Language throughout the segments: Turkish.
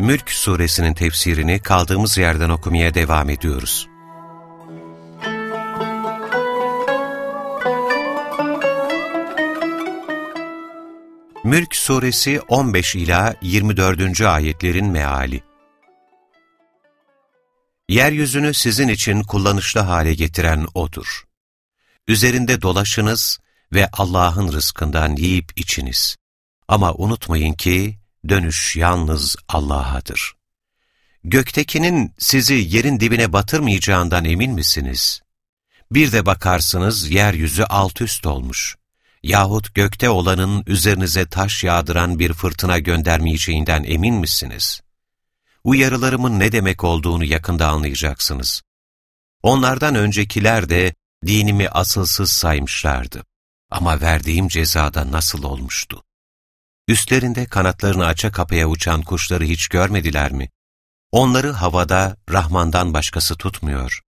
Mülk suresinin tefsirini kaldığımız yerden okumaya devam ediyoruz. Mülk suresi 15 ila 24. ayetlerin meali. Yeryüzünü sizin için kullanışlı hale getiren O'dur. Üzerinde dolaşınız ve Allah'ın rızkından yiyip içiniz. Ama unutmayın ki dönüş yalnız Allah'adır. Göktekinin sizi yerin dibine batırmayacağından emin misiniz? Bir de bakarsınız yeryüzü alt üst olmuş. Yahut gökte olanın üzerinize taş yağdıran bir fırtına göndermeyeceğinden emin misiniz? Uyarılarımın ne demek olduğunu yakında anlayacaksınız. Onlardan öncekiler de dinimi asılsız saymışlardı. Ama verdiğim cezada nasıl olmuştu? Üstlerinde kanatlarını aça kapıya uçan kuşları hiç görmediler mi? Onları havada Rahman'dan başkası tutmuyor.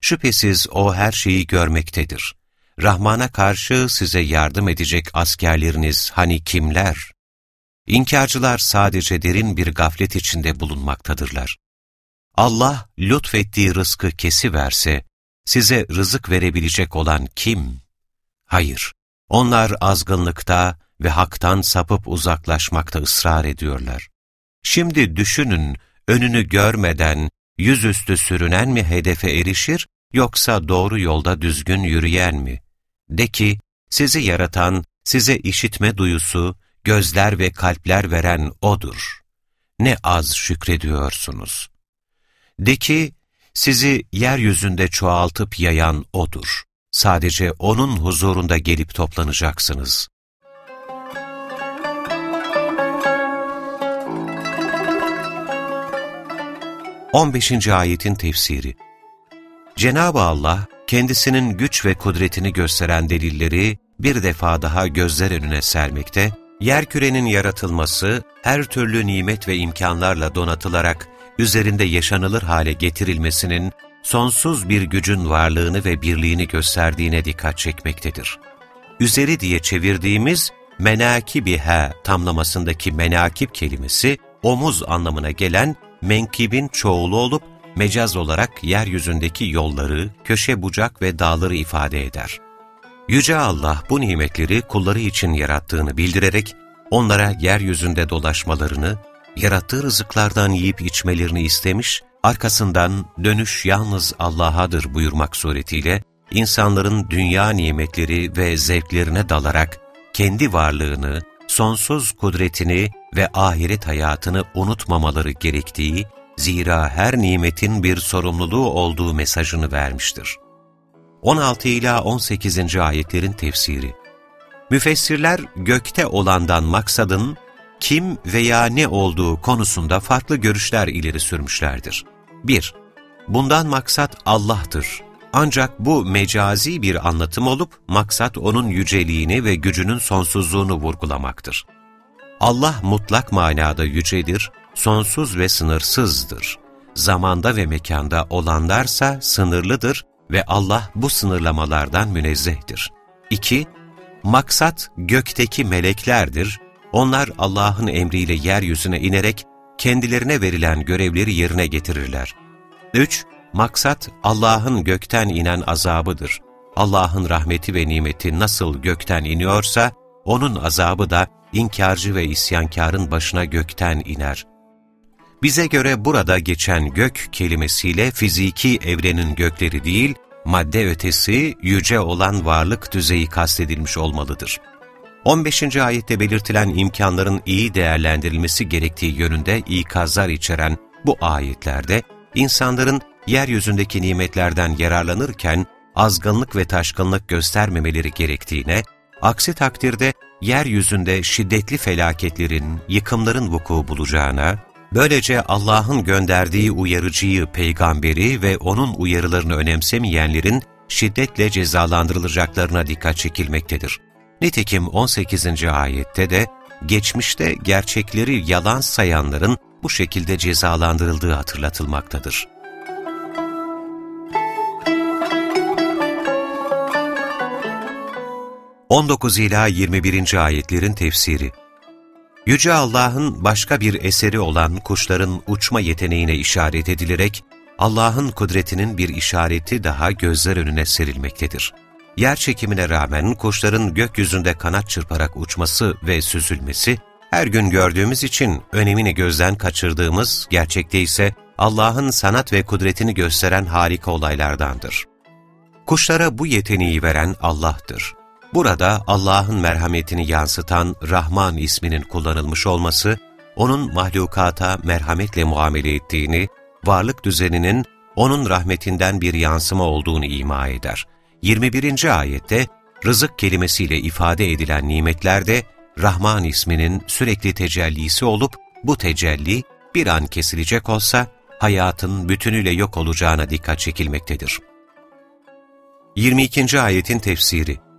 Şüphesiz O her şeyi görmektedir. Rahman'a karşı size yardım edecek askerleriniz hani kimler? İnkarcılar sadece derin bir gaflet içinde bulunmaktadırlar. Allah lütfettiği rızkı kesiverse, size rızık verebilecek olan kim? Hayır, onlar azgınlıkta ve haktan sapıp uzaklaşmakta ısrar ediyorlar. Şimdi düşünün, önünü görmeden, yüzüstü sürünen mi hedefe erişir, yoksa doğru yolda düzgün yürüyen mi? De ki, sizi yaratan, size işitme duyusu, gözler ve kalpler veren O'dur. Ne az şükrediyorsunuz. De ki, sizi yeryüzünde çoğaltıp yayan O'dur. Sadece O'nun huzurunda gelip toplanacaksınız. 15. ayetin tefsiri Cenab-ı Allah, kendisinin güç ve kudretini gösteren delilleri bir defa daha gözler önüne sermekte, yerkürenin yaratılması, her türlü nimet ve imkanlarla donatılarak üzerinde yaşanılır hale getirilmesinin sonsuz bir gücün varlığını ve birliğini gösterdiğine dikkat çekmektedir. Üzeri diye çevirdiğimiz menakibiha tamlamasındaki menakip kelimesi, omuz anlamına gelen menkibin çoğulu olup, mecaz olarak yeryüzündeki yolları, köşe bucak ve dağları ifade eder. Yüce Allah bu nimetleri kulları için yarattığını bildirerek, onlara yeryüzünde dolaşmalarını, yarattığı rızıklardan yiyip içmelerini istemiş arkasından dönüş yalnız Allah'adır buyurmak suretiyle, insanların dünya nimetleri ve zevklerine dalarak kendi varlığını, sonsuz kudretini ve ahiret hayatını unutmamaları gerektiği, zira her nimetin bir sorumluluğu olduğu mesajını vermiştir. 16 ila 18. ayetlerin tefsiri Müfessirler gökte olandan maksadın kim veya ne olduğu konusunda farklı görüşler ileri sürmüşlerdir. 1. Bundan maksat Allah'tır. Ancak bu mecazi bir anlatım olup, maksat O'nun yüceliğini ve gücünün sonsuzluğunu vurgulamaktır. Allah mutlak manada yücedir, sonsuz ve sınırsızdır. Zamanda ve mekanda olanlarsa sınırlıdır ve Allah bu sınırlamalardan münezzehtir. 2. Maksat gökteki meleklerdir, onlar Allah'ın emriyle yeryüzüne inerek kendilerine verilen görevleri yerine getirirler. 3. Maksat Allah'ın gökten inen azabıdır. Allah'ın rahmeti ve nimeti nasıl gökten iniyorsa, O'nun azabı da inkarcı ve isyankarın başına gökten iner. Bize göre burada geçen gök kelimesiyle fiziki evrenin gökleri değil, madde ötesi, yüce olan varlık düzeyi kastedilmiş olmalıdır. 15. ayette belirtilen imkanların iyi değerlendirilmesi gerektiği yönünde ikazlar içeren bu ayetlerde, insanların yeryüzündeki nimetlerden yararlanırken azgınlık ve taşkınlık göstermemeleri gerektiğine, aksi takdirde yeryüzünde şiddetli felaketlerin, yıkımların vuku bulacağına, Böylece Allah'ın gönderdiği uyarıcıyı, peygamberi ve onun uyarılarını önemsemeyenlerin şiddetle cezalandırılacaklarına dikkat çekilmektedir. Nitekim 18. ayette de geçmişte gerçekleri yalan sayanların bu şekilde cezalandırıldığı hatırlatılmaktadır. 19 ila 21. ayetlerin tefsiri Yüce Allah'ın başka bir eseri olan kuşların uçma yeteneğine işaret edilerek, Allah'ın kudretinin bir işareti daha gözler önüne serilmektedir. Yer çekimine rağmen kuşların gökyüzünde kanat çırparak uçması ve süzülmesi, her gün gördüğümüz için önemini gözden kaçırdığımız, gerçekte ise Allah'ın sanat ve kudretini gösteren harika olaylardandır. Kuşlara bu yeteneği veren Allah'tır. Burada Allah'ın merhametini yansıtan Rahman isminin kullanılmış olması, onun mahlukata merhametle muamele ettiğini, varlık düzeninin onun rahmetinden bir yansıma olduğunu ima eder. 21. ayette rızık kelimesiyle ifade edilen nimetlerde Rahman isminin sürekli tecellisi olup bu tecelli bir an kesilecek olsa hayatın bütünüyle yok olacağına dikkat çekilmektedir. 22. ayetin tefsiri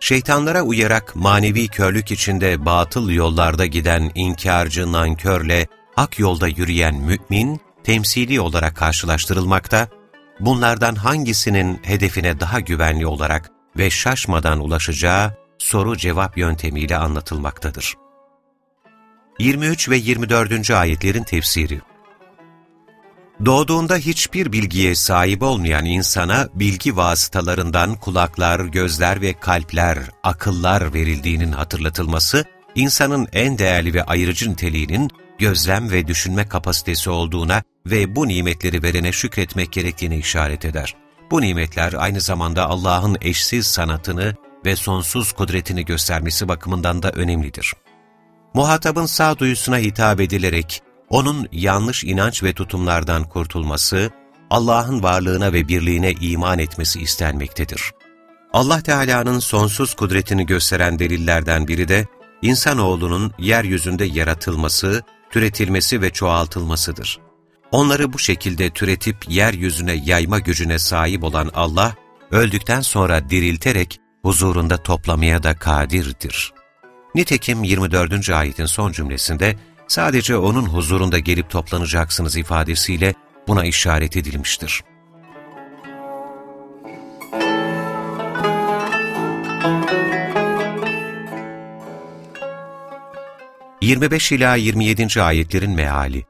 Şeytanlara uyarak manevi körlük içinde batıl yollarda giden inkarcı nankörle hak yolda yürüyen mümin, temsili olarak karşılaştırılmakta, bunlardan hangisinin hedefine daha güvenli olarak ve şaşmadan ulaşacağı soru-cevap yöntemiyle anlatılmaktadır. 23 ve 24. ayetlerin tefsiri Doğduğunda hiçbir bilgiye sahip olmayan insana bilgi vasıtalarından kulaklar, gözler ve kalpler, akıllar verildiğinin hatırlatılması, insanın en değerli ve ayrıcı niteliğinin gözlem ve düşünme kapasitesi olduğuna ve bu nimetleri verene şükretmek gerektiğini işaret eder. Bu nimetler aynı zamanda Allah'ın eşsiz sanatını ve sonsuz kudretini göstermesi bakımından da önemlidir. Muhatabın sağduyusuna hitap edilerek, onun yanlış inanç ve tutumlardan kurtulması, Allah'ın varlığına ve birliğine iman etmesi istenmektedir. Allah Teala'nın sonsuz kudretini gösteren delillerden biri de, insanoğlunun yeryüzünde yaratılması, türetilmesi ve çoğaltılmasıdır. Onları bu şekilde türetip yeryüzüne yayma gücüne sahip olan Allah, öldükten sonra dirilterek huzurunda toplamaya da kadirdir. Nitekim 24. ayetin son cümlesinde, sadece O'nun huzurunda gelip toplanacaksınız ifadesiyle buna işaret edilmiştir. ...25 ila 27. ayetlerin meali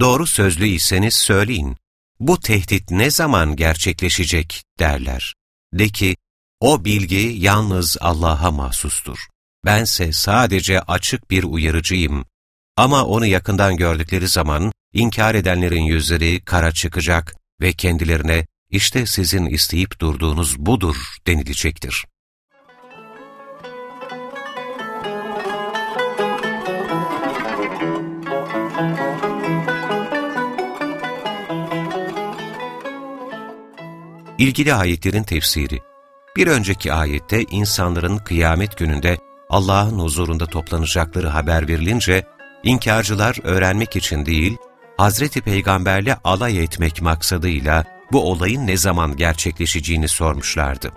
Doğru sözlü iseniz söyleyin, bu tehdit ne zaman gerçekleşecek derler. De ki, o bilgi yalnız Allah'a mahsustur. Bense sadece açık bir uyarıcıyım. Ama onu yakından gördükleri zaman inkar edenlerin yüzleri kara çıkacak ve kendilerine işte sizin isteyip durduğunuz budur denilecektir. İlgili ayetlerin tefsiri Bir önceki ayette insanların kıyamet gününde Allah'ın huzurunda toplanacakları haber verilince, inkarcılar öğrenmek için değil, Hazreti Peygamberle alay etmek maksadıyla bu olayın ne zaman gerçekleşeceğini sormuşlardı.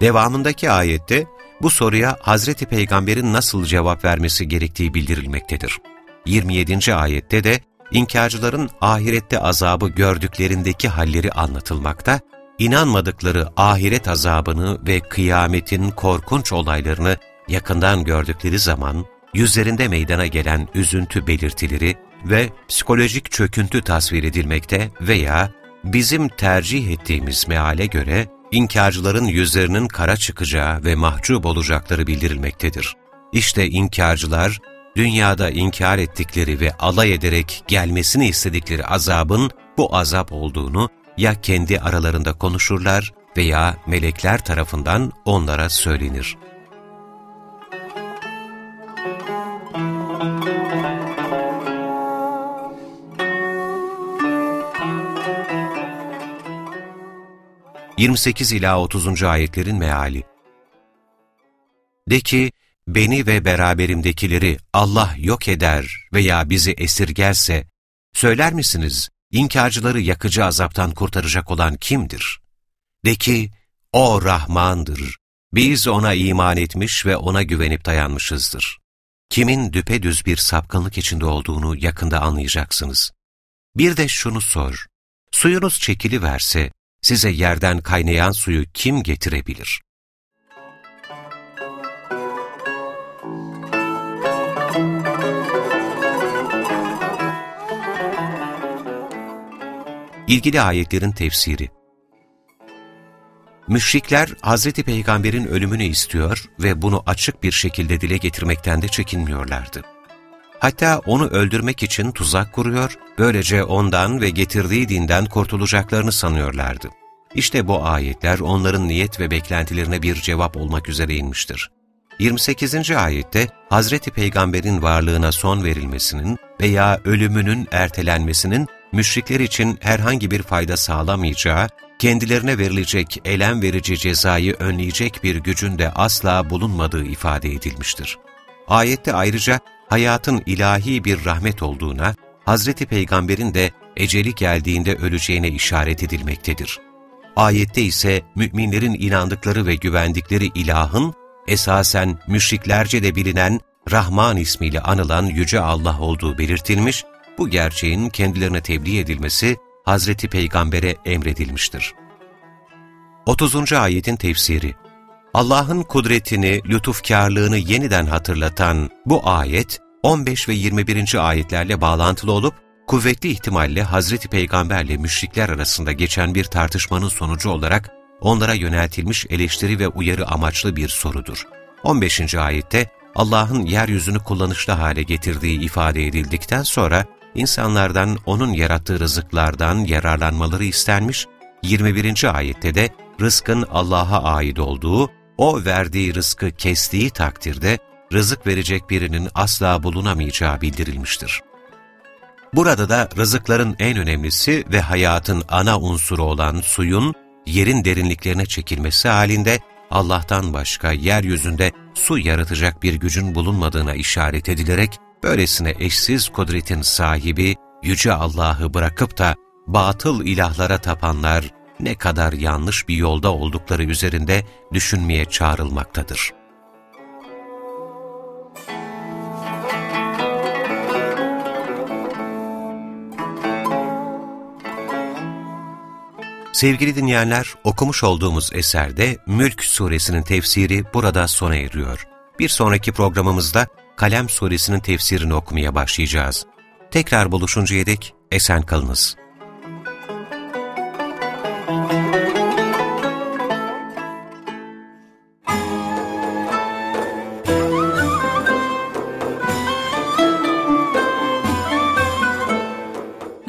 Devamındaki ayette bu soruya Hazreti Peygamber'in nasıl cevap vermesi gerektiği bildirilmektedir. 27. ayette de inkarcıların ahirette azabı gördüklerindeki halleri anlatılmakta, inanmadıkları ahiret azabını ve kıyametin korkunç olaylarını yakından gördükleri zaman yüzlerinde meydana gelen üzüntü belirtileri ve psikolojik çöküntü tasvir edilmekte veya bizim tercih ettiğimiz meale göre inkarcıların yüzlerinin kara çıkacağı ve mahcup olacakları bildirilmektedir. İşte inkarcılar, dünyada inkar ettikleri ve alay ederek gelmesini istedikleri azabın bu azap olduğunu ya kendi aralarında konuşurlar veya melekler tarafından onlara söylenir. 28 ila 30. ayetlerin meali. De ki, beni ve beraberimdekileri Allah yok eder veya bizi esirgerse, söyler misiniz, inkarcıları yakıcı azaptan kurtaracak olan kimdir? De ki, O Rahmandır, biz O'na iman etmiş ve O'na güvenip dayanmışızdır. Kimin düpedüz bir sapkınlık içinde olduğunu yakında anlayacaksınız. Bir de şunu sor, suyunuz çekiliverse, size yerden kaynayan suyu kim getirebilir? İlgili ayetlerin tefsiri Müşrikler Hz. Peygamber'in ölümünü istiyor ve bunu açık bir şekilde dile getirmekten de çekinmiyorlardı. Hatta onu öldürmek için tuzak kuruyor, böylece ondan ve getirdiği dinden kurtulacaklarını sanıyorlardı. İşte bu ayetler onların niyet ve beklentilerine bir cevap olmak üzere inmiştir. 28. ayette Hazreti Peygamber'in varlığına son verilmesinin veya ölümünün ertelenmesinin müşrikler için herhangi bir fayda sağlamayacağı, kendilerine verilecek elem verici cezayı önleyecek bir gücün de asla bulunmadığı ifade edilmiştir. Ayette ayrıca hayatın ilahi bir rahmet olduğuna, Hazreti Peygamber'in de eceli geldiğinde öleceğine işaret edilmektedir. Ayette ise müminlerin inandıkları ve güvendikleri ilahın, esasen müşriklerce de bilinen Rahman ismiyle anılan Yüce Allah olduğu belirtilmiş, bu gerçeğin kendilerine tebliğ edilmesi Hazreti Peygamber'e emredilmiştir. 30. Ayetin Tefsiri Allah'ın kudretini, lütufkarlığını yeniden hatırlatan bu ayet, 15 ve 21. ayetlerle bağlantılı olup, kuvvetli ihtimalle Hazreti Peygamberle müşrikler arasında geçen bir tartışmanın sonucu olarak onlara yöneltilmiş eleştiri ve uyarı amaçlı bir sorudur. 15. ayette Allah'ın yeryüzünü kullanışlı hale getirdiği ifade edildikten sonra insanlardan O'nun yarattığı rızıklardan yararlanmaları istenmiş, 21. ayette de rızkın Allah'a ait olduğu, O verdiği rızkı kestiği takdirde rızık verecek birinin asla bulunamayacağı bildirilmiştir. Burada da rızıkların en önemlisi ve hayatın ana unsuru olan suyun, yerin derinliklerine çekilmesi halinde Allah'tan başka yeryüzünde su yaratacak bir gücün bulunmadığına işaret edilerek, böylesine eşsiz kudretin sahibi Yüce Allah'ı bırakıp da batıl ilahlara tapanlar ne kadar yanlış bir yolda oldukları üzerinde düşünmeye çağrılmaktadır. Sevgili dinleyenler, okumuş olduğumuz eserde Mülk suresinin tefsiri burada sona eriyor. Bir sonraki programımızda Kalem suresinin tefsirini okumaya başlayacağız. Tekrar buluşuncaya dek esen kalınız.